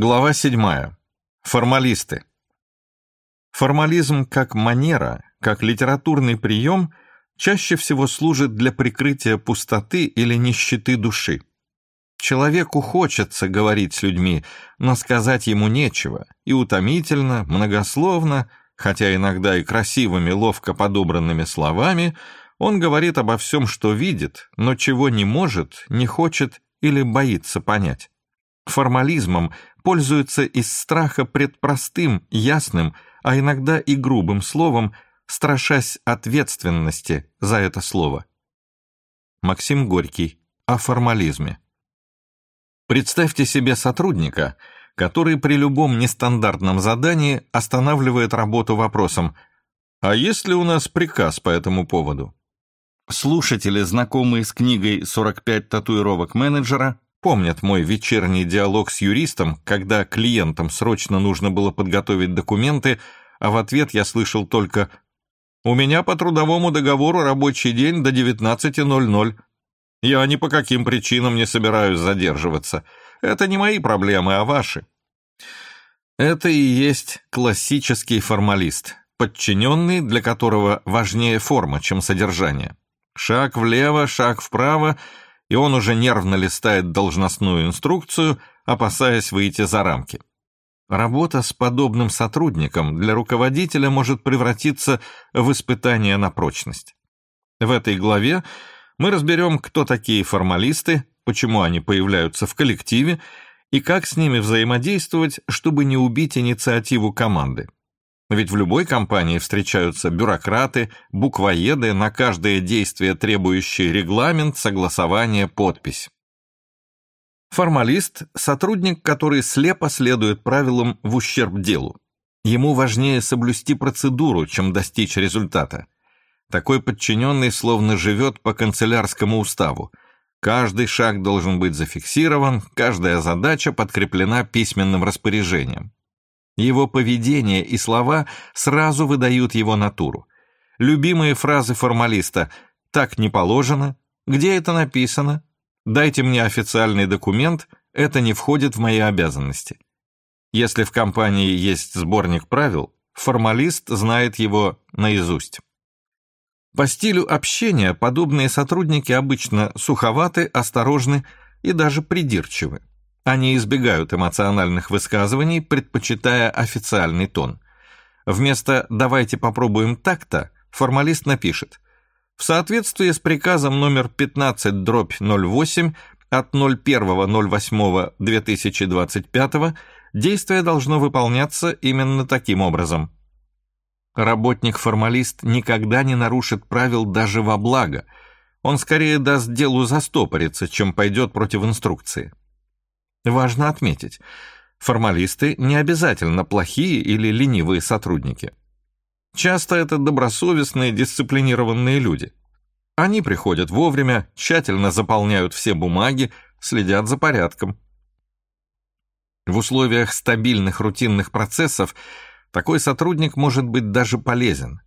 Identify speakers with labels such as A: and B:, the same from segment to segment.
A: Глава 7. Формалисты. Формализм как манера, как литературный прием чаще всего служит для прикрытия пустоты или нищеты души. Человеку хочется говорить с людьми, но сказать ему нечего, и утомительно, многословно, хотя иногда и красивыми, ловко подобранными словами, он говорит обо всем, что видит, но чего не может, не хочет или боится понять. Формализмом пользуются из страха пред простым, ясным, а иногда и грубым словом, страшась ответственности за это слово. Максим Горький. О формализме. Представьте себе сотрудника, который при любом нестандартном задании останавливает работу вопросом «А есть ли у нас приказ по этому поводу?» Слушатели, знакомые с книгой «45 татуировок менеджера», помнят мой вечерний диалог с юристом, когда клиентам срочно нужно было подготовить документы, а в ответ я слышал только «У меня по трудовому договору рабочий день до 19.00. Я ни по каким причинам не собираюсь задерживаться. Это не мои проблемы, а ваши». Это и есть классический формалист, подчиненный, для которого важнее форма, чем содержание. Шаг влево, шаг вправо — и он уже нервно листает должностную инструкцию, опасаясь выйти за рамки. Работа с подобным сотрудником для руководителя может превратиться в испытание на прочность. В этой главе мы разберем, кто такие формалисты, почему они появляются в коллективе и как с ними взаимодействовать, чтобы не убить инициативу команды. Ведь в любой компании встречаются бюрократы, буквоеды, на каждое действие требующие регламент, согласование, подпись. Формалист – сотрудник, который слепо следует правилам в ущерб делу. Ему важнее соблюсти процедуру, чем достичь результата. Такой подчиненный словно живет по канцелярскому уставу. Каждый шаг должен быть зафиксирован, каждая задача подкреплена письменным распоряжением. Его поведение и слова сразу выдают его натуру. Любимые фразы формалиста «так не положено», «где это написано», «дайте мне официальный документ», «это не входит в мои обязанности». Если в компании есть сборник правил, формалист знает его наизусть. По стилю общения подобные сотрудники обычно суховаты, осторожны и даже придирчивы. Они избегают эмоциональных высказываний, предпочитая официальный тон. Вместо «давайте попробуем так-то» формалист напишет «В соответствии с приказом номер 15-08 от 01.08.2025 действие должно выполняться именно таким образом». Работник-формалист никогда не нарушит правил даже во благо. Он скорее даст делу застопориться, чем пойдет против инструкции. Важно отметить, формалисты не обязательно плохие или ленивые сотрудники. Часто это добросовестные, дисциплинированные люди. Они приходят вовремя, тщательно заполняют все бумаги, следят за порядком. В условиях стабильных рутинных процессов такой сотрудник может быть даже полезен.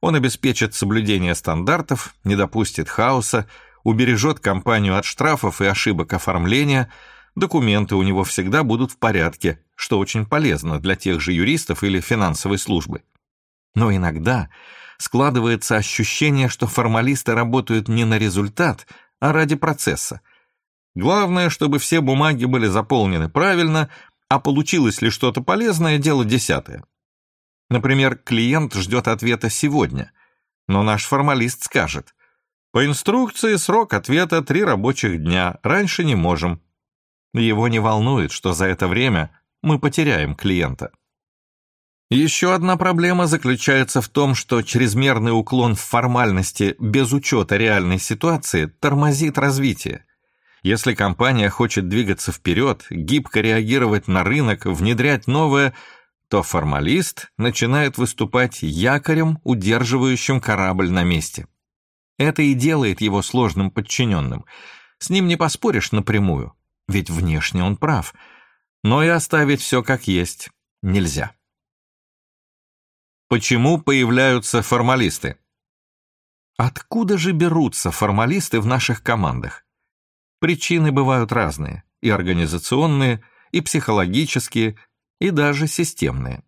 A: Он обеспечит соблюдение стандартов, не допустит хаоса, убережет компанию от штрафов и ошибок оформления – документы у него всегда будут в порядке, что очень полезно для тех же юристов или финансовой службы. Но иногда складывается ощущение, что формалисты работают не на результат, а ради процесса. Главное, чтобы все бумаги были заполнены правильно, а получилось ли что-то полезное – дело десятое. Например, клиент ждет ответа сегодня, но наш формалист скажет, по инструкции срок ответа три рабочих дня, раньше не можем, его не волнует, что за это время мы потеряем клиента. Еще одна проблема заключается в том, что чрезмерный уклон в формальности без учета реальной ситуации тормозит развитие. Если компания хочет двигаться вперед, гибко реагировать на рынок, внедрять новое, то формалист начинает выступать якорем, удерживающим корабль на месте. Это и делает его сложным подчиненным. С ним не поспоришь напрямую ведь внешне он прав, но и оставить все как есть нельзя. Почему появляются формалисты? Откуда же берутся формалисты в наших командах? Причины бывают разные, и организационные, и психологические, и даже системные.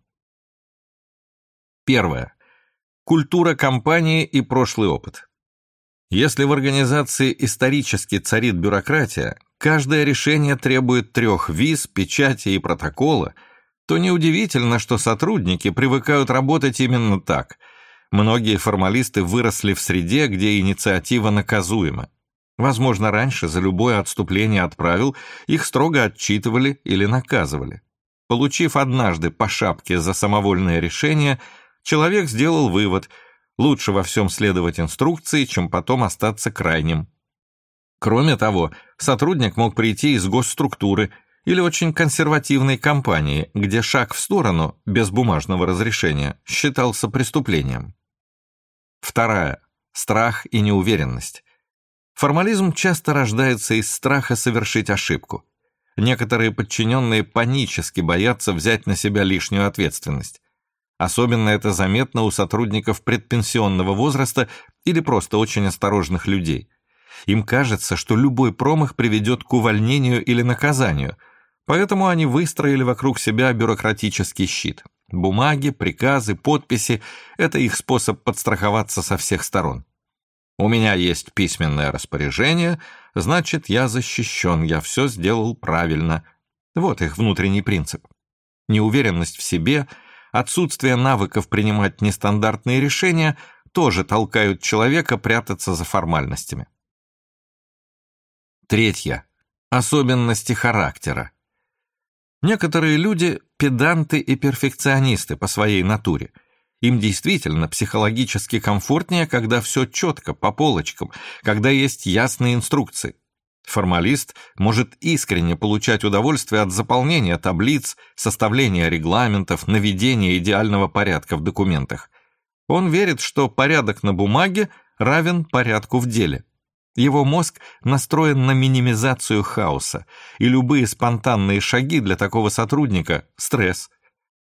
A: Первое. Культура компании и прошлый опыт. Если в организации исторически царит бюрократия, каждое решение требует трех виз, печати и протокола, то неудивительно, что сотрудники привыкают работать именно так. Многие формалисты выросли в среде, где инициатива наказуема. Возможно, раньше за любое отступление от правил их строго отчитывали или наказывали. Получив однажды по шапке за самовольное решение, человек сделал вывод – лучше во всем следовать инструкции, чем потом остаться крайним. Кроме того, сотрудник мог прийти из госструктуры или очень консервативной компании, где шаг в сторону, без бумажного разрешения, считался преступлением. Вторая. Страх и неуверенность. Формализм часто рождается из страха совершить ошибку. Некоторые подчиненные панически боятся взять на себя лишнюю ответственность. Особенно это заметно у сотрудников предпенсионного возраста или просто очень осторожных людей. Им кажется, что любой промах приведет к увольнению или наказанию, поэтому они выстроили вокруг себя бюрократический щит. Бумаги, приказы, подписи – это их способ подстраховаться со всех сторон. У меня есть письменное распоряжение, значит, я защищен, я все сделал правильно. Вот их внутренний принцип. Неуверенность в себе, отсутствие навыков принимать нестандартные решения тоже толкают человека прятаться за формальностями. Третье. Особенности характера. Некоторые люди – педанты и перфекционисты по своей натуре – им действительно психологически комфортнее, когда все четко, по полочкам, когда есть ясные инструкции. Формалист может искренне получать удовольствие от заполнения таблиц, составления регламентов, наведения идеального порядка в документах. Он верит, что порядок на бумаге равен порядку в деле. Его мозг настроен на минимизацию хаоса, и любые спонтанные шаги для такого сотрудника – стресс –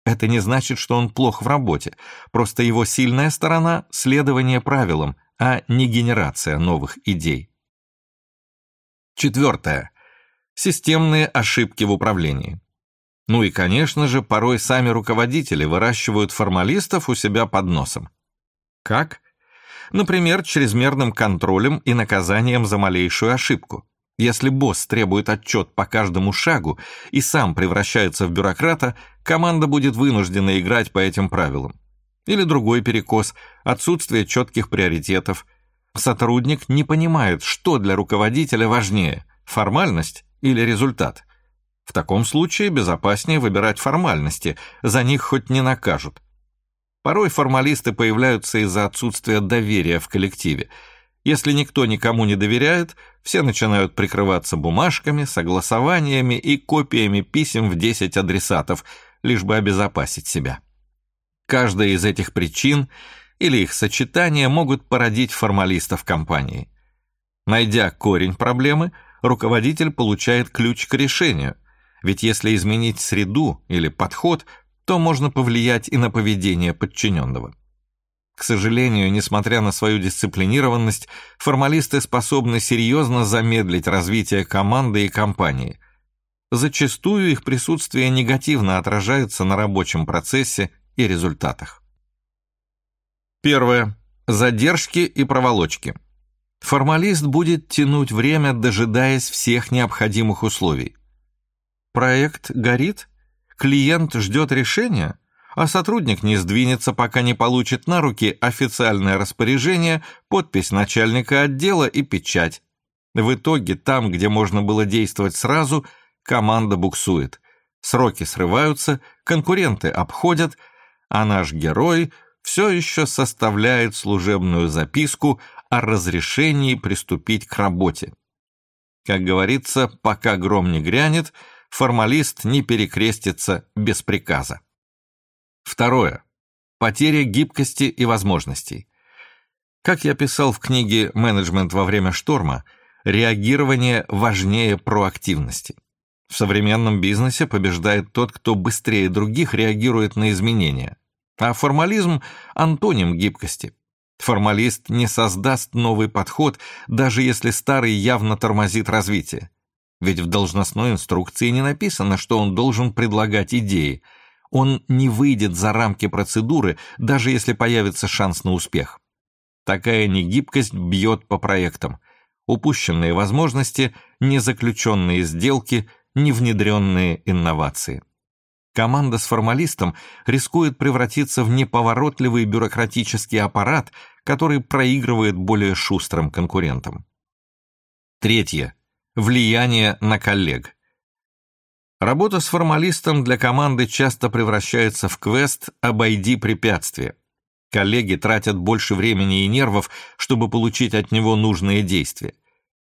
A: это не значит, что он плох в работе, просто его сильная сторона – следование правилам, а не генерация новых идей. Четвертое. Системные ошибки в управлении. Ну и, конечно же, порой сами руководители выращивают формалистов у себя под носом. Как? Например, чрезмерным контролем и наказанием за малейшую ошибку. Если босс требует отчет по каждому шагу и сам превращается в бюрократа, команда будет вынуждена играть по этим правилам. Или другой перекос – отсутствие четких приоритетов. Сотрудник не понимает, что для руководителя важнее – формальность или результат. В таком случае безопаснее выбирать формальности, за них хоть не накажут. Порой формалисты появляются из-за отсутствия доверия в коллективе – если никто никому не доверяет, все начинают прикрываться бумажками, согласованиями и копиями писем в 10 адресатов, лишь бы обезопасить себя. Каждая из этих причин или их сочетания могут породить формалистов компании. Найдя корень проблемы, руководитель получает ключ к решению, ведь если изменить среду или подход, то можно повлиять и на поведение подчиненного. К сожалению, несмотря на свою дисциплинированность, формалисты способны серьезно замедлить развитие команды и компании. Зачастую их присутствие негативно отражается на рабочем процессе и результатах. Первое. Задержки и проволочки. Формалист будет тянуть время, дожидаясь всех необходимых условий. Проект горит? Клиент ждет решения? а сотрудник не сдвинется, пока не получит на руки официальное распоряжение, подпись начальника отдела и печать. В итоге, там, где можно было действовать сразу, команда буксует. Сроки срываются, конкуренты обходят, а наш герой все еще составляет служебную записку о разрешении приступить к работе. Как говорится, пока гром не грянет, формалист не перекрестится без приказа. Второе. Потеря гибкости и возможностей. Как я писал в книге «Менеджмент во время шторма», реагирование важнее проактивности. В современном бизнесе побеждает тот, кто быстрее других реагирует на изменения. А формализм – антоним гибкости. Формалист не создаст новый подход, даже если старый явно тормозит развитие. Ведь в должностной инструкции не написано, что он должен предлагать идеи. Он не выйдет за рамки процедуры, даже если появится шанс на успех. Такая негибкость бьет по проектам. Упущенные возможности, незаключенные сделки, невнедренные инновации. Команда с формалистом рискует превратиться в неповоротливый бюрократический аппарат, который проигрывает более шустрым конкурентам. Третье. Влияние на коллег. Работа с формалистом для команды часто превращается в квест «обойди препятствия». Коллеги тратят больше времени и нервов, чтобы получить от него нужные действия.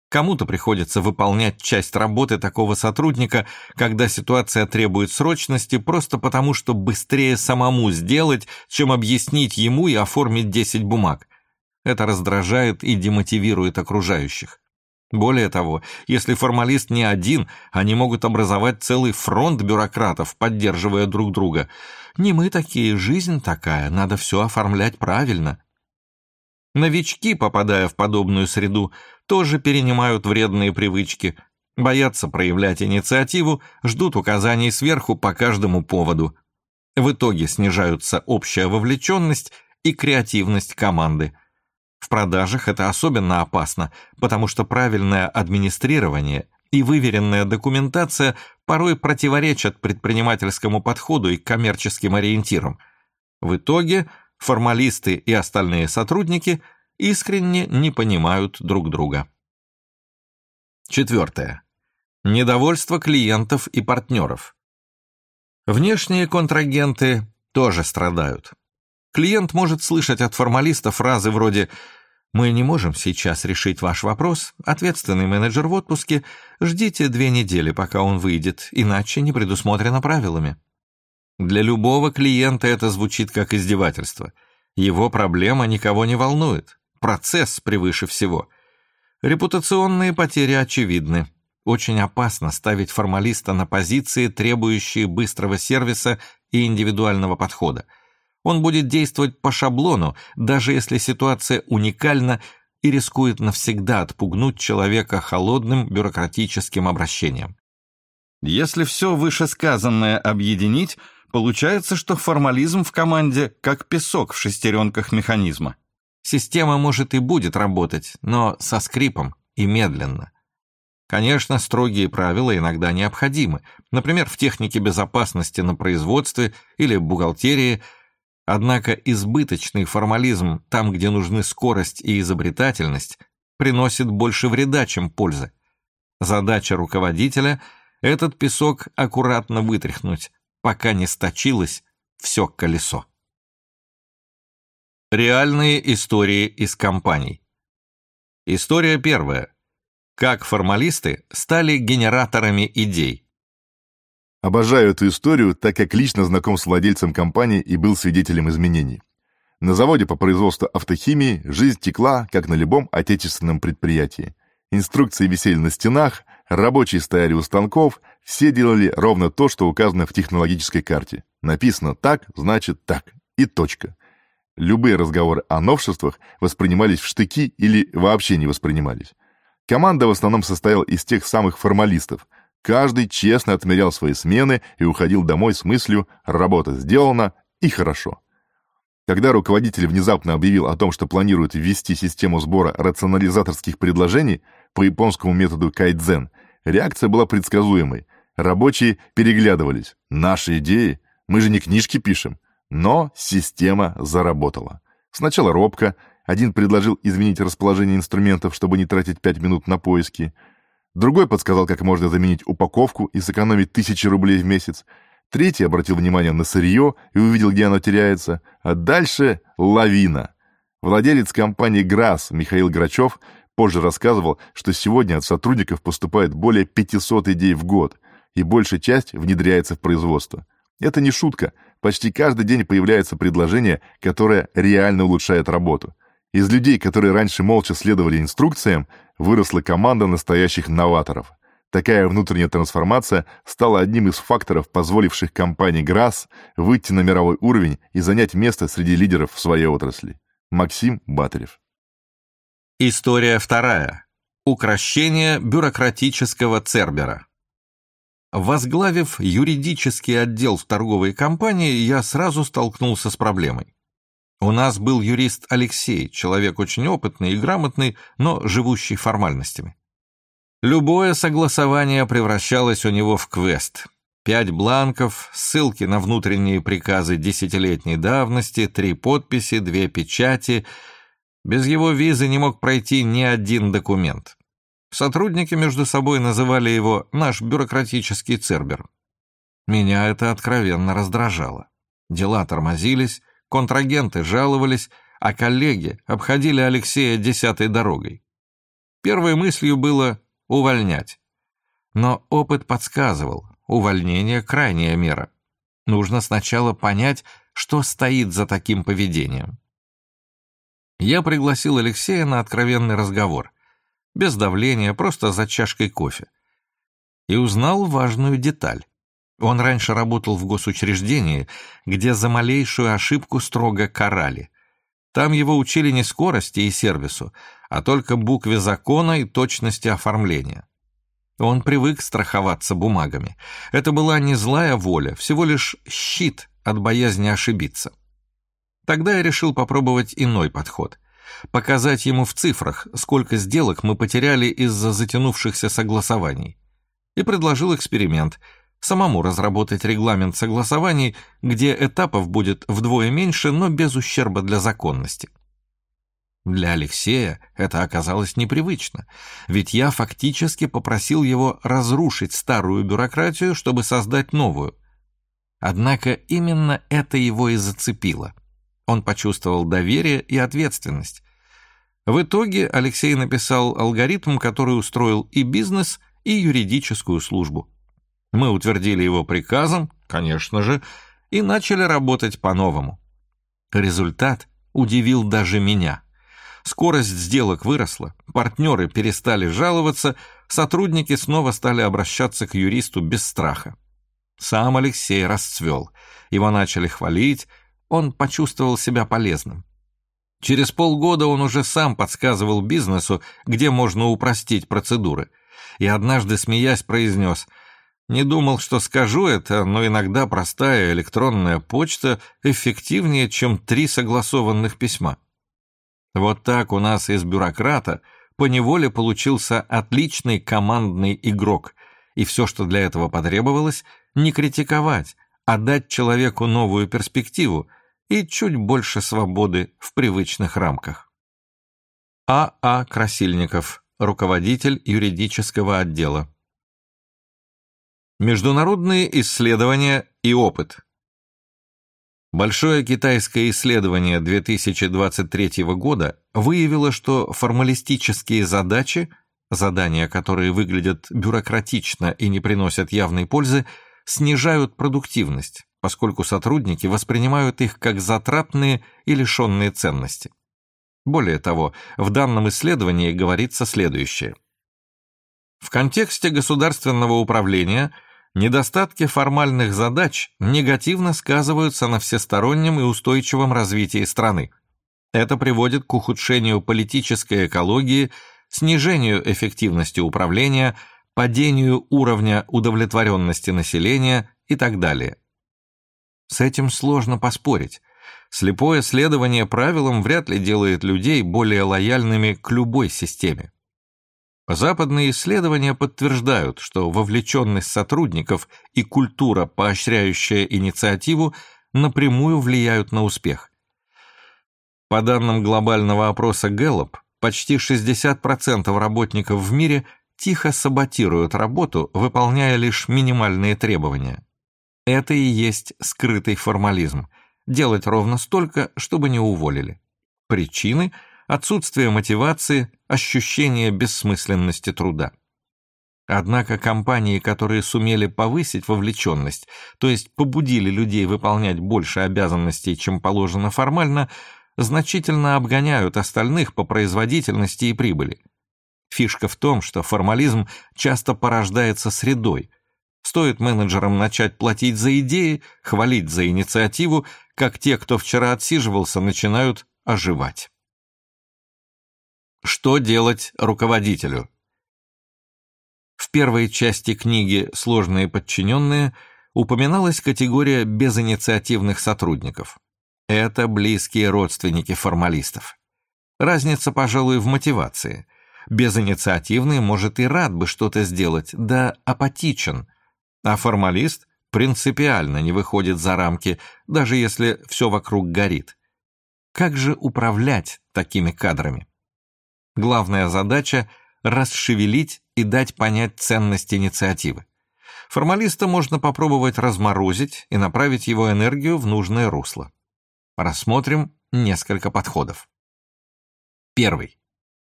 A: Кому-то приходится выполнять часть работы такого сотрудника, когда ситуация требует срочности, просто потому что быстрее самому сделать, чем объяснить ему и оформить 10 бумаг. Это раздражает и демотивирует окружающих. Более того, если формалист не один, они могут образовать целый фронт бюрократов, поддерживая друг друга. Не мы такие, жизнь такая, надо все оформлять правильно. Новички, попадая в подобную среду, тоже перенимают вредные привычки, боятся проявлять инициативу, ждут указаний сверху по каждому поводу. В итоге снижаются общая вовлеченность и креативность команды. В продажах это особенно опасно, потому что правильное администрирование и выверенная документация порой противоречат предпринимательскому подходу и коммерческим ориентирам. В итоге формалисты и остальные сотрудники искренне не понимают друг друга. Четвертое. Недовольство клиентов и партнеров. Внешние контрагенты тоже страдают. Клиент может слышать от формалиста фразы вроде «Мы не можем сейчас решить ваш вопрос, ответственный менеджер в отпуске, ждите две недели, пока он выйдет, иначе не предусмотрено правилами». Для любого клиента это звучит как издевательство. Его проблема никого не волнует. Процесс превыше всего. Репутационные потери очевидны. Очень опасно ставить формалиста на позиции, требующие быстрого сервиса и индивидуального подхода – он будет действовать по шаблону, даже если ситуация уникальна и рискует навсегда отпугнуть человека холодным бюрократическим обращением. Если все вышесказанное объединить, получается, что формализм в команде как песок в шестеренках механизма. Система может и будет работать, но со скрипом и медленно. Конечно, строгие правила иногда необходимы, например, в технике безопасности на производстве или бухгалтерии – Однако избыточный формализм там, где нужны скорость и изобретательность, приносит больше вреда, чем пользы. Задача руководителя – этот песок аккуратно вытряхнуть, пока не сточилось все колесо. Реальные истории из компаний. История первая. Как формалисты стали генераторами идей.
B: Обожаю эту историю, так как лично знаком с владельцем компании и был свидетелем изменений. На заводе по производству автохимии жизнь текла, как на любом отечественном предприятии. Инструкции висели на стенах, рабочие стояли у станков, все делали ровно то, что указано в технологической карте. Написано «так», значит «так» и точка. Любые разговоры о новшествах воспринимались в штыки или вообще не воспринимались. Команда в основном состояла из тех самых формалистов – Каждый честно отмерял свои смены и уходил домой с мыслью «работа сделана и хорошо». Когда руководитель внезапно объявил о том, что планирует ввести систему сбора рационализаторских предложений по японскому методу кайдзен, реакция была предсказуемой. Рабочие переглядывались. «Наши идеи? Мы же не книжки пишем». Но система заработала. Сначала робко. Один предложил изменить расположение инструментов, чтобы не тратить пять минут на поиски – Другой подсказал, как можно заменить упаковку и сэкономить тысячи рублей в месяц. Третий обратил внимание на сырье и увидел, где оно теряется. А дальше лавина. Владелец компании «ГРАС» Михаил Грачев позже рассказывал, что сегодня от сотрудников поступает более 500 идей в год, и большая часть внедряется в производство. Это не шутка. Почти каждый день появляется предложение, которое реально улучшает работу. Из людей, которые раньше молча следовали инструкциям, выросла команда настоящих новаторов. Такая внутренняя трансформация стала одним из факторов, позволивших компании ГРАС выйти на мировой уровень и занять место среди лидеров в своей отрасли. Максим Батарев.
A: История вторая. Укращение бюрократического Цербера. Возглавив юридический отдел в торговой компании, я сразу столкнулся с проблемой. У нас был юрист Алексей, человек очень опытный и грамотный, но живущий формальностями. Любое согласование превращалось у него в квест. Пять бланков, ссылки на внутренние приказы десятилетней давности, три подписи, две печати — без его визы не мог пройти ни один документ. Сотрудники между собой называли его «наш бюрократический цербер». Меня это откровенно раздражало. Дела тормозились, контрагенты жаловались, а коллеги обходили Алексея десятой дорогой. Первой мыслью было увольнять. Но опыт подсказывал, увольнение – крайняя мера. Нужно сначала понять, что стоит за таким поведением. Я пригласил Алексея на откровенный разговор. Без давления, просто за чашкой кофе. И узнал важную деталь. Он раньше работал в госучреждении, где за малейшую ошибку строго карали. Там его учили не скорости и сервису, а только букве закона и точности оформления. Он привык страховаться бумагами. Это была не злая воля, всего лишь щит от боязни ошибиться. Тогда я решил попробовать иной подход. Показать ему в цифрах, сколько сделок мы потеряли из-за затянувшихся согласований. И предложил эксперимент – самому разработать регламент согласований, где этапов будет вдвое меньше, но без ущерба для законности. Для Алексея это оказалось непривычно, ведь я фактически попросил его разрушить старую бюрократию, чтобы создать новую. Однако именно это его и зацепило. Он почувствовал доверие и ответственность. В итоге Алексей написал алгоритм, который устроил и бизнес, и юридическую службу. Мы утвердили его приказом, конечно же, и начали работать по-новому. Результат удивил даже меня. Скорость сделок выросла, партнеры перестали жаловаться, сотрудники снова стали обращаться к юристу без страха. Сам Алексей расцвел. Его начали хвалить, он почувствовал себя полезным. Через полгода он уже сам подсказывал бизнесу, где можно упростить процедуры. И однажды, смеясь, произнес «Не думал, что скажу это, но иногда простая электронная почта эффективнее, чем три согласованных письма». Вот так у нас из бюрократа поневоле получился отличный командный игрок, и все, что для этого потребовалось, не критиковать, а дать человеку новую перспективу – и чуть больше свободы в привычных рамках. А. А. Красильников, руководитель юридического отдела. Международные исследования и опыт. Большое китайское исследование 2023 года выявило, что формалистические задачи, задания, которые выглядят бюрократично и не приносят явной пользы, снижают продуктивность поскольку сотрудники воспринимают их как затратные и лишенные ценности. Более того, в данном исследовании говорится следующее. В контексте государственного управления недостатки формальных задач негативно сказываются на всестороннем и устойчивом развитии страны. Это приводит к ухудшению политической экологии, снижению эффективности управления, падению уровня удовлетворенности населения и так далее. С этим сложно поспорить. Слепое следование правилам вряд ли делает людей более лояльными к любой системе. Западные исследования подтверждают, что вовлеченность сотрудников и культура, поощряющая инициативу, напрямую влияют на успех. По данным глобального опроса Gallup, почти 60% работников в мире тихо саботируют работу, выполняя лишь минимальные требования. Это и есть скрытый формализм. Делать ровно столько, чтобы не уволили. Причины – отсутствие мотивации, ощущение бессмысленности труда. Однако компании, которые сумели повысить вовлеченность, то есть побудили людей выполнять больше обязанностей, чем положено формально, значительно обгоняют остальных по производительности и прибыли. Фишка в том, что формализм часто порождается средой – Стоит менеджерам начать платить за идеи, хвалить за инициативу, как те, кто вчера отсиживался, начинают оживать. Что делать руководителю? В первой части книги «Сложные подчиненные» упоминалась категория безинициативных сотрудников. Это близкие родственники формалистов. Разница, пожалуй, в мотивации. Безинициативный может и рад бы что-то сделать, да апатичен, а формалист принципиально не выходит за рамки, даже если все вокруг горит. Как же управлять такими кадрами? Главная задача – расшевелить и дать понять ценность инициативы. Формалиста можно попробовать разморозить и направить его энергию в нужное русло. Рассмотрим несколько подходов. Первый.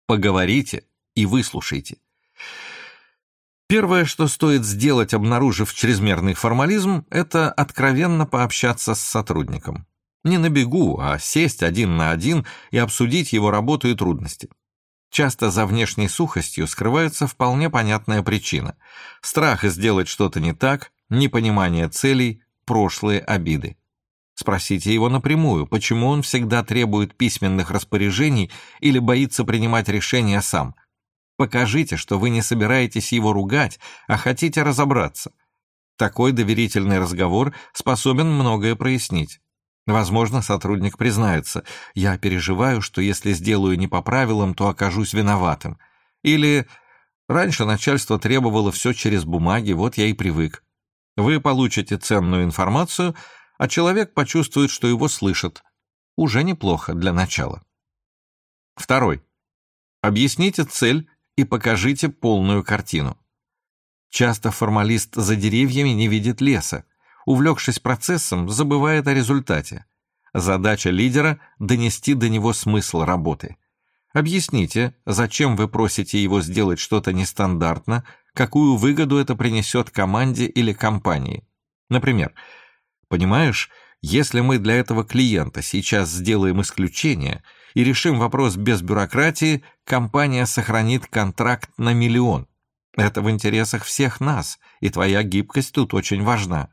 A: Поговорите и выслушайте. Первое, что стоит сделать, обнаружив чрезмерный формализм, это откровенно пообщаться с сотрудником. Не на бегу, а сесть один на один и обсудить его работу и трудности. Часто за внешней сухостью скрывается вполне понятная причина. Страх сделать что-то не так, непонимание целей, прошлые обиды. Спросите его напрямую, почему он всегда требует письменных распоряжений или боится принимать решения сам. Покажите, что вы не собираетесь его ругать, а хотите разобраться. Такой доверительный разговор способен многое прояснить. Возможно, сотрудник признается, я переживаю, что если сделаю не по правилам, то окажусь виноватым. Или раньше начальство требовало все через бумаги, вот я и привык. Вы получите ценную информацию, а человек почувствует, что его слышат. Уже неплохо для начала. Второй. Объясните цель и покажите полную картину. Часто формалист за деревьями не видит леса. Увлекшись процессом, забывает о результате. Задача лидера – донести до него смысл работы. Объясните, зачем вы просите его сделать что-то нестандартно, какую выгоду это принесет команде или компании. Например, понимаешь, если мы для этого клиента сейчас сделаем исключение – и решим вопрос без бюрократии, компания сохранит контракт на миллион. Это в интересах всех нас, и твоя гибкость тут очень важна.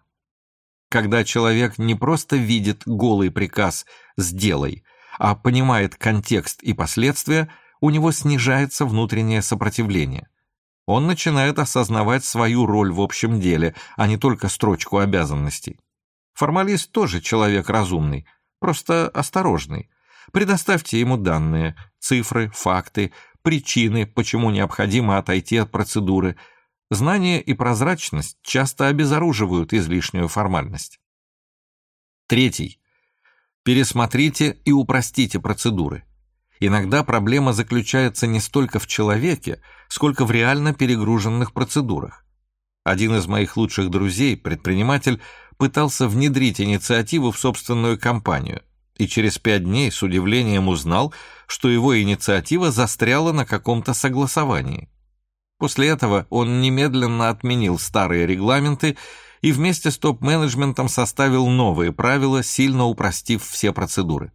A: Когда человек не просто видит голый приказ «сделай», а понимает контекст и последствия, у него снижается внутреннее сопротивление. Он начинает осознавать свою роль в общем деле, а не только строчку обязанностей. Формалист тоже человек разумный, просто осторожный. Предоставьте ему данные, цифры, факты, причины, почему необходимо отойти от процедуры. Знание и прозрачность часто обезоруживают излишнюю формальность. Третий. Пересмотрите и упростите процедуры. Иногда проблема заключается не столько в человеке, сколько в реально перегруженных процедурах. Один из моих лучших друзей, предприниматель, пытался внедрить инициативу в собственную компанию и через пять дней с удивлением узнал, что его инициатива застряла на каком-то согласовании. После этого он немедленно отменил старые регламенты и вместе с топ-менеджментом составил новые правила, сильно упростив все процедуры.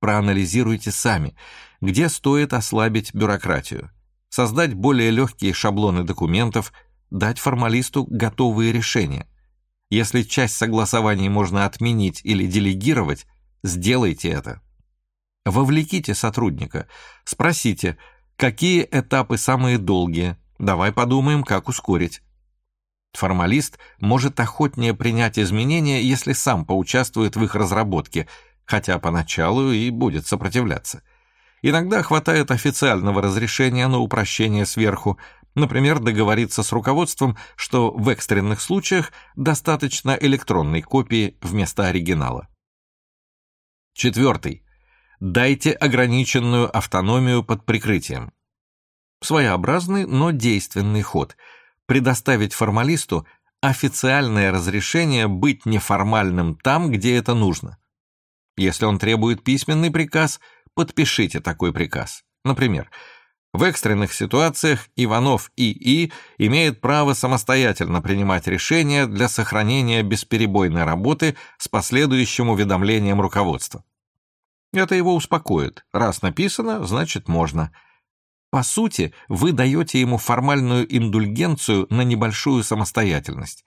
A: Проанализируйте сами, где стоит ослабить бюрократию, создать более легкие шаблоны документов, дать формалисту готовые решения. Если часть согласований можно отменить или делегировать, Сделайте это. Вовлеките сотрудника. Спросите, какие этапы самые долгие. Давай подумаем, как ускорить. Формалист может охотнее принять изменения, если сам поучаствует в их разработке, хотя поначалу и будет сопротивляться. Иногда хватает официального разрешения на упрощение сверху, например, договориться с руководством, что в экстренных случаях достаточно электронной копии вместо оригинала. Четвертый. Дайте ограниченную автономию под прикрытием. Своеобразный, но действенный ход. Предоставить формалисту официальное разрешение быть неформальным там, где это нужно. Если он требует письменный приказ, подпишите такой приказ. Например, в экстренных ситуациях Иванов ИИ имеет право самостоятельно принимать решения для сохранения бесперебойной работы с последующим уведомлением руководства. Это его успокоит. Раз написано, значит можно. По сути, вы даете ему формальную индульгенцию на небольшую самостоятельность.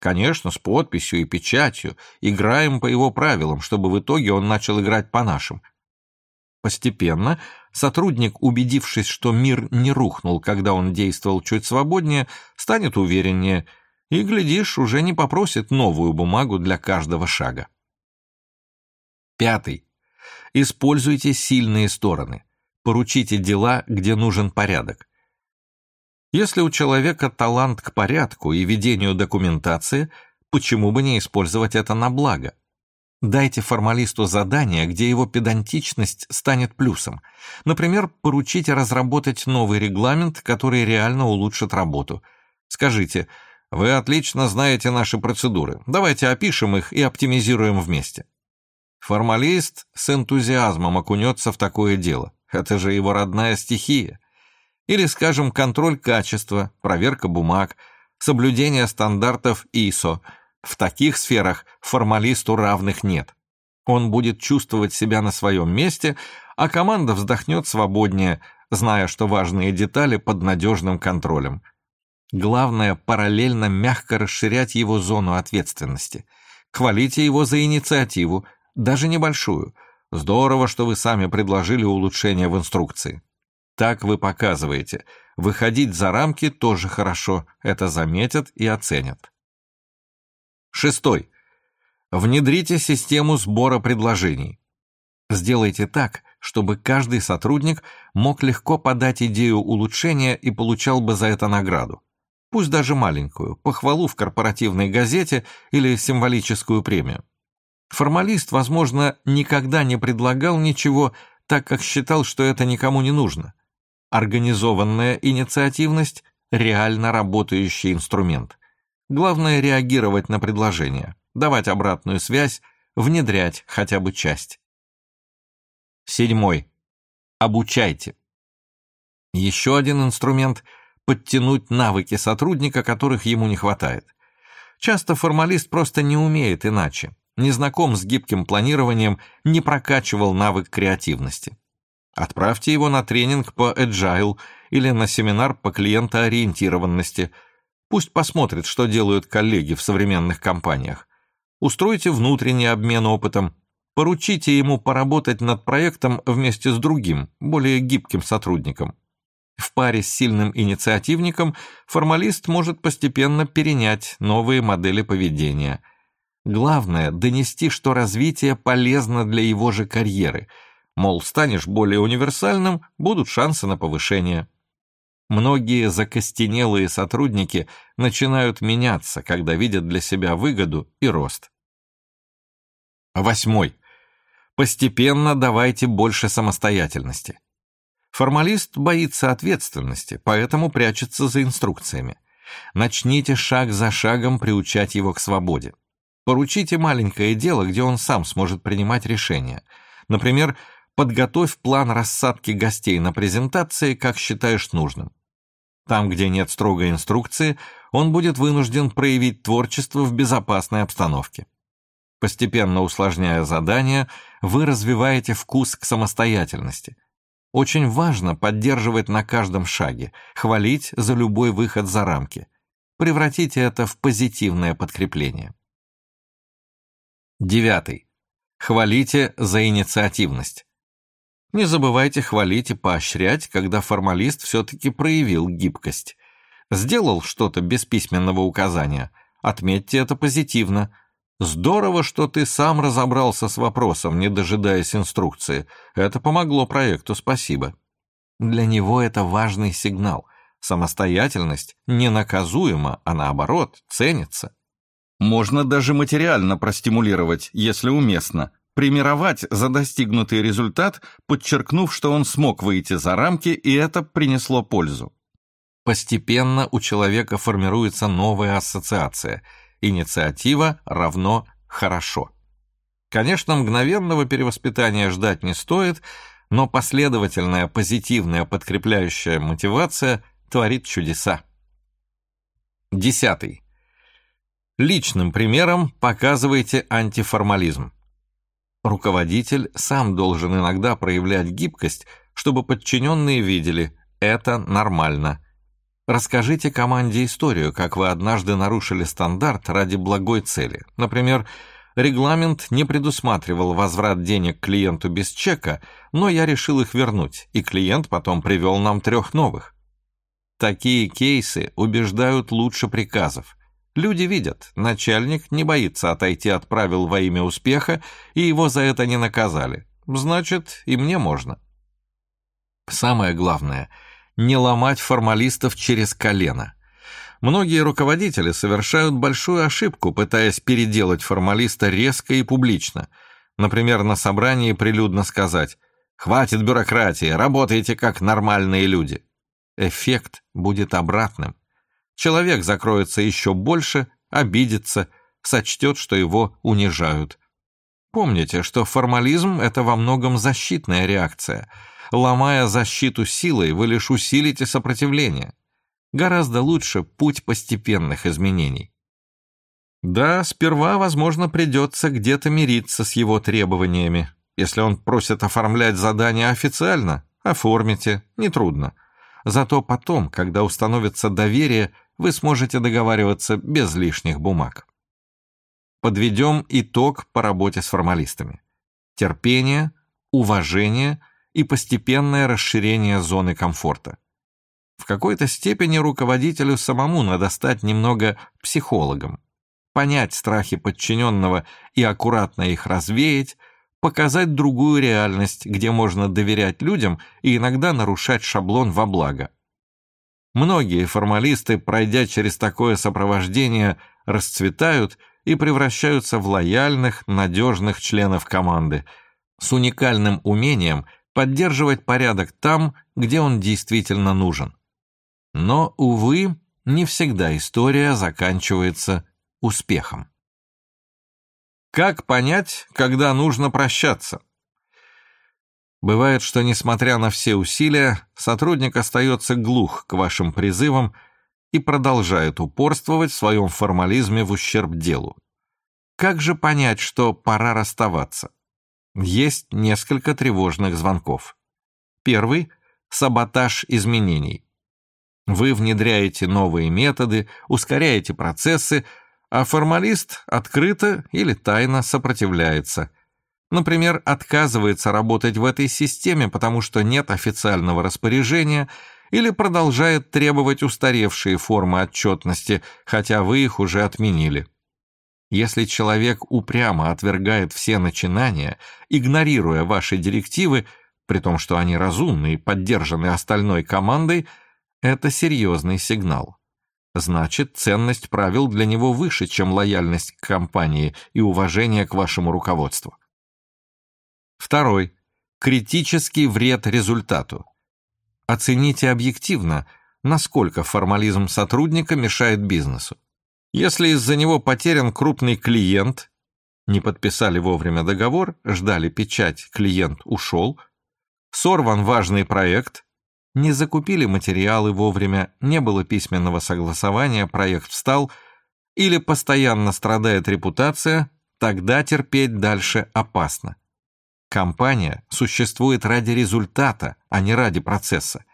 A: Конечно, с подписью и печатью, играем по его правилам, чтобы в итоге он начал играть по нашим. Постепенно Сотрудник, убедившись, что мир не рухнул, когда он действовал чуть свободнее, станет увереннее и, глядишь, уже не попросит новую бумагу для каждого шага. Пятый. Используйте сильные стороны. Поручите дела, где нужен порядок. Если у человека талант к порядку и ведению документации, почему бы не использовать это на благо? Дайте формалисту задание, где его педантичность станет плюсом. Например, поручите разработать новый регламент, который реально улучшит работу. Скажите, вы отлично знаете наши процедуры, давайте опишем их и оптимизируем вместе. Формалист с энтузиазмом окунется в такое дело. Это же его родная стихия. Или, скажем, контроль качества, проверка бумаг, соблюдение стандартов ISO – в таких сферах формалисту равных нет. Он будет чувствовать себя на своем месте, а команда вздохнет свободнее, зная, что важные детали под надежным контролем. Главное, параллельно мягко расширять его зону ответственности. Хвалите его за инициативу, даже небольшую. Здорово, что вы сами предложили улучшение в инструкции. Так вы показываете. Выходить за рамки тоже хорошо, это заметят и оценят. Шестой. Внедрите систему сбора предложений. Сделайте так, чтобы каждый сотрудник мог легко подать идею улучшения и получал бы за это награду. Пусть даже маленькую, похвалу в корпоративной газете или символическую премию. Формалист, возможно, никогда не предлагал ничего, так как считал, что это никому не нужно. Организованная инициативность – реально работающий инструмент. Главное реагировать на предложение, давать обратную связь, внедрять хотя бы часть. Седьмой. Обучайте. Еще один инструмент – подтянуть навыки сотрудника, которых ему не хватает. Часто формалист просто не умеет иначе, не знаком с гибким планированием, не прокачивал навык креативности. Отправьте его на тренинг по agile или на семинар по клиентоориентированности – Пусть посмотрит, что делают коллеги в современных компаниях. Устройте внутренний обмен опытом. Поручите ему поработать над проектом вместе с другим, более гибким сотрудником. В паре с сильным инициативником формалист может постепенно перенять новые модели поведения. Главное – донести, что развитие полезно для его же карьеры. Мол, станешь более универсальным, будут шансы на повышение. Многие закостенелые сотрудники начинают меняться, когда видят для себя выгоду и рост. Восьмой. Постепенно давайте больше самостоятельности. Формалист боится ответственности, поэтому прячется за инструкциями. Начните шаг за шагом приучать его к свободе. Поручите маленькое дело, где он сам сможет принимать решения. Например, подготовь план рассадки гостей на презентации, как считаешь нужным. Там, где нет строгой инструкции, он будет вынужден проявить творчество в безопасной обстановке. Постепенно усложняя задания, вы развиваете вкус к самостоятельности. Очень важно поддерживать на каждом шаге, хвалить за любой выход за рамки. Превратите это в позитивное подкрепление. Девятый. Хвалите за инициативность. Не забывайте хвалить и поощрять, когда формалист все-таки проявил гибкость. Сделал что-то без письменного указания. Отметьте это позитивно. Здорово, что ты сам разобрался с вопросом, не дожидаясь инструкции. Это помогло проекту, спасибо. Для него это важный сигнал. Самостоятельность не наказуема, а наоборот, ценится. Можно даже материально простимулировать, если уместно примировать за достигнутый результат, подчеркнув, что он смог выйти за рамки, и это принесло пользу. Постепенно у человека формируется новая ассоциация. Инициатива равно «хорошо». Конечно, мгновенного перевоспитания ждать не стоит, но последовательная позитивная подкрепляющая мотивация творит чудеса. Десятый. Личным примером показывайте антиформализм. Руководитель сам должен иногда проявлять гибкость, чтобы подчиненные видели – это нормально. Расскажите команде историю, как вы однажды нарушили стандарт ради благой цели. Например, Регламент не предусматривал возврат денег клиенту без чека, но я решил их вернуть, и клиент потом привел нам трех новых. Такие кейсы убеждают лучше приказов. Люди видят, начальник не боится отойти от правил во имя успеха, и его за это не наказали. Значит, и мне можно. Самое главное — не ломать формалистов через колено. Многие руководители совершают большую ошибку, пытаясь переделать формалиста резко и публично. Например, на собрании прилюдно сказать «Хватит бюрократии, работайте как нормальные люди». Эффект будет обратным. Человек закроется еще больше, обидится, сочтет, что его унижают. Помните, что формализм – это во многом защитная реакция. Ломая защиту силой, вы лишь усилите сопротивление. Гораздо лучше путь постепенных изменений. Да, сперва, возможно, придется где-то мириться с его требованиями. Если он просит оформлять задание официально, оформите, нетрудно. Зато потом, когда установится доверие, вы сможете договариваться без лишних бумаг. Подведем итог по работе с формалистами. Терпение, уважение и постепенное расширение зоны комфорта. В какой-то степени руководителю самому надо стать немного психологом, понять страхи подчиненного и аккуратно их развеять, показать другую реальность, где можно доверять людям и иногда нарушать шаблон во благо. Многие формалисты, пройдя через такое сопровождение, расцветают и превращаются в лояльных, надежных членов команды с уникальным умением поддерживать порядок там, где он действительно нужен. Но, увы, не всегда история заканчивается успехом. Как понять, когда нужно прощаться? Бывает, что, несмотря на все усилия, сотрудник остается глух к вашим призывам и продолжает упорствовать в своем формализме в ущерб делу. Как же понять, что пора расставаться? Есть несколько тревожных звонков. Первый – саботаж изменений. Вы внедряете новые методы, ускоряете процессы, а формалист открыто или тайно сопротивляется. Например, отказывается работать в этой системе, потому что нет официального распоряжения, или продолжает требовать устаревшие формы отчетности, хотя вы их уже отменили. Если человек упрямо отвергает все начинания, игнорируя ваши директивы, при том, что они разумны и поддержаны остальной командой – это серьезный сигнал. Значит, ценность правил для него выше, чем лояльность к компании и уважение к вашему руководству. Второй. Критический вред результату. Оцените объективно, насколько формализм сотрудника мешает бизнесу. Если из-за него потерян крупный клиент, не подписали вовремя договор, ждали печать, клиент ушел, сорван важный проект, не закупили материалы вовремя, не было письменного согласования, проект встал, или постоянно страдает репутация, тогда терпеть дальше опасно. Компания существует ради результата, а не ради процесса.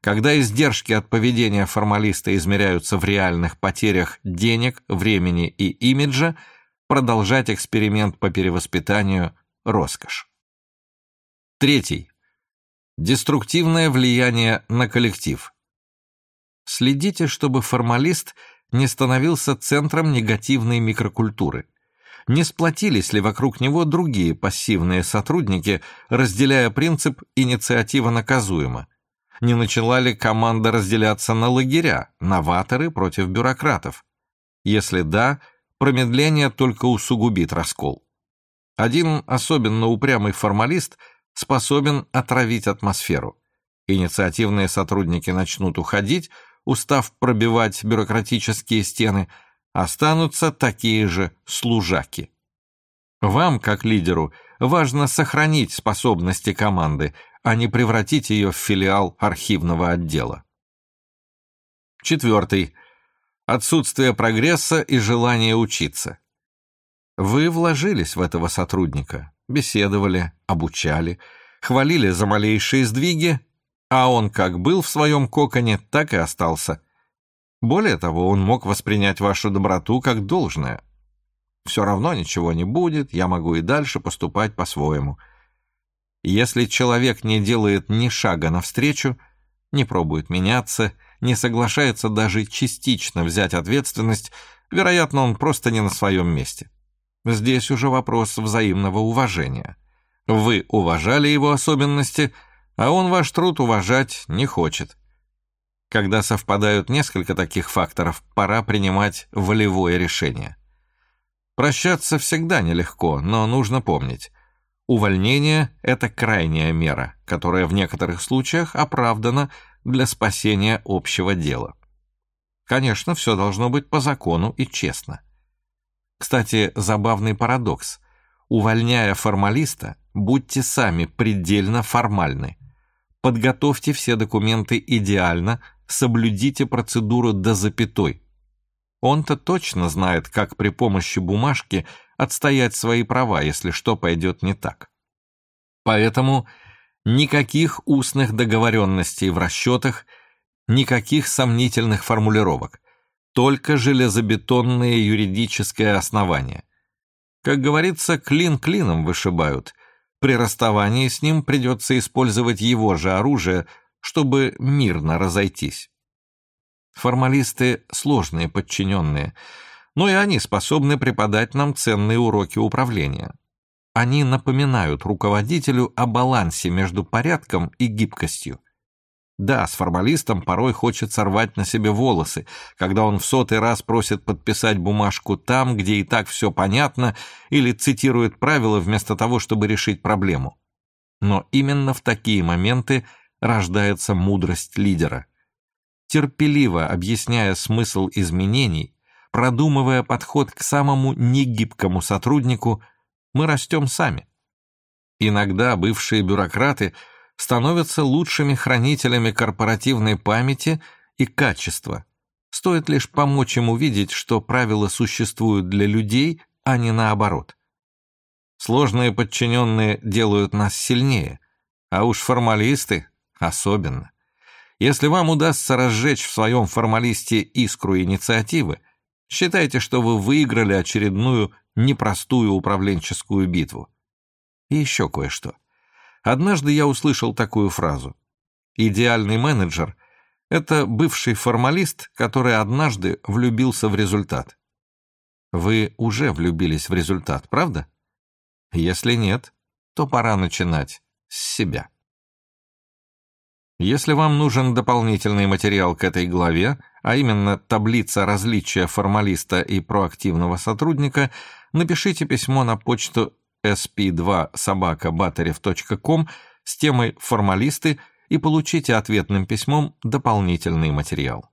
A: Когда издержки от поведения формалиста измеряются в реальных потерях денег, времени и имиджа, продолжать эксперимент по перевоспитанию – роскошь. Третий. Деструктивное влияние на коллектив. Следите, чтобы формалист не становился центром негативной микрокультуры. Не сплотились ли вокруг него другие пассивные сотрудники, разделяя принцип «инициатива наказуема»? Не начала ли команда разделяться на лагеря, новаторы против бюрократов? Если да, промедление только усугубит раскол. Один особенно упрямый формалист – способен отравить атмосферу. Инициативные сотрудники начнут уходить, устав пробивать бюрократические стены, останутся такие же служаки. Вам, как лидеру, важно сохранить способности команды, а не превратить ее в филиал архивного отдела. Четвертый. Отсутствие прогресса и желание учиться. Вы вложились в этого сотрудника, беседовали, обучали, хвалили за малейшие сдвиги, а он как был в своем коконе, так и остался. Более того, он мог воспринять вашу доброту как должное. все равно ничего не будет, я могу и дальше поступать по-своему. Если человек не делает ни шага навстречу, не пробует меняться, не соглашается даже частично взять ответственность, вероятно, он просто не на своем месте. Здесь уже вопрос взаимного уважения. Вы уважали его особенности, а он ваш труд уважать не хочет. Когда совпадают несколько таких факторов, пора принимать волевое решение. Прощаться всегда нелегко, но нужно помнить. Увольнение – это крайняя мера, которая в некоторых случаях оправдана для спасения общего дела. Конечно, все должно быть по закону и честно. Кстати, забавный парадокс. Увольняя формалиста, будьте сами предельно формальны. Подготовьте все документы идеально, соблюдите процедуру до запятой. Он-то точно знает, как при помощи бумажки отстоять свои права, если что пойдет не так. Поэтому никаких устных договоренностей в расчетах, никаких сомнительных формулировок, только железобетонное юридическое основание. Как говорится, клин клином вышибают. При расставании с ним придется использовать его же оружие, чтобы мирно разойтись. Формалисты – сложные подчиненные, но и они способны преподать нам ценные уроки управления. Они напоминают руководителю о балансе между порядком и гибкостью. Да, с формалистом порой хочется рвать на себе волосы, когда он в сотый раз просит подписать бумажку там, где и так все понятно, или цитирует правила вместо того, чтобы решить проблему. Но именно в такие моменты рождается мудрость лидера. Терпеливо объясняя смысл изменений, продумывая подход к самому негибкому сотруднику, мы растем сами. Иногда бывшие бюрократы становятся лучшими хранителями корпоративной памяти и качества. Стоит лишь помочь им увидеть, что правила существуют для людей, а не наоборот. Сложные подчиненные делают нас сильнее, а уж формалисты особенно. Если вам удастся разжечь в своем формалисте искру инициативы, считайте, что вы выиграли очередную непростую управленческую битву. И еще кое-что. Однажды я услышал такую фразу. Идеальный менеджер — это бывший формалист, который однажды влюбился в результат. Вы уже влюбились в результат, правда? Если нет, то пора начинать с себя. Если вам нужен дополнительный материал к этой главе, а именно таблица различия формалиста и проактивного сотрудника, напишите письмо на почту sp2 собакабатарев.ком с темой «Формалисты» и получите ответным письмом дополнительный материал.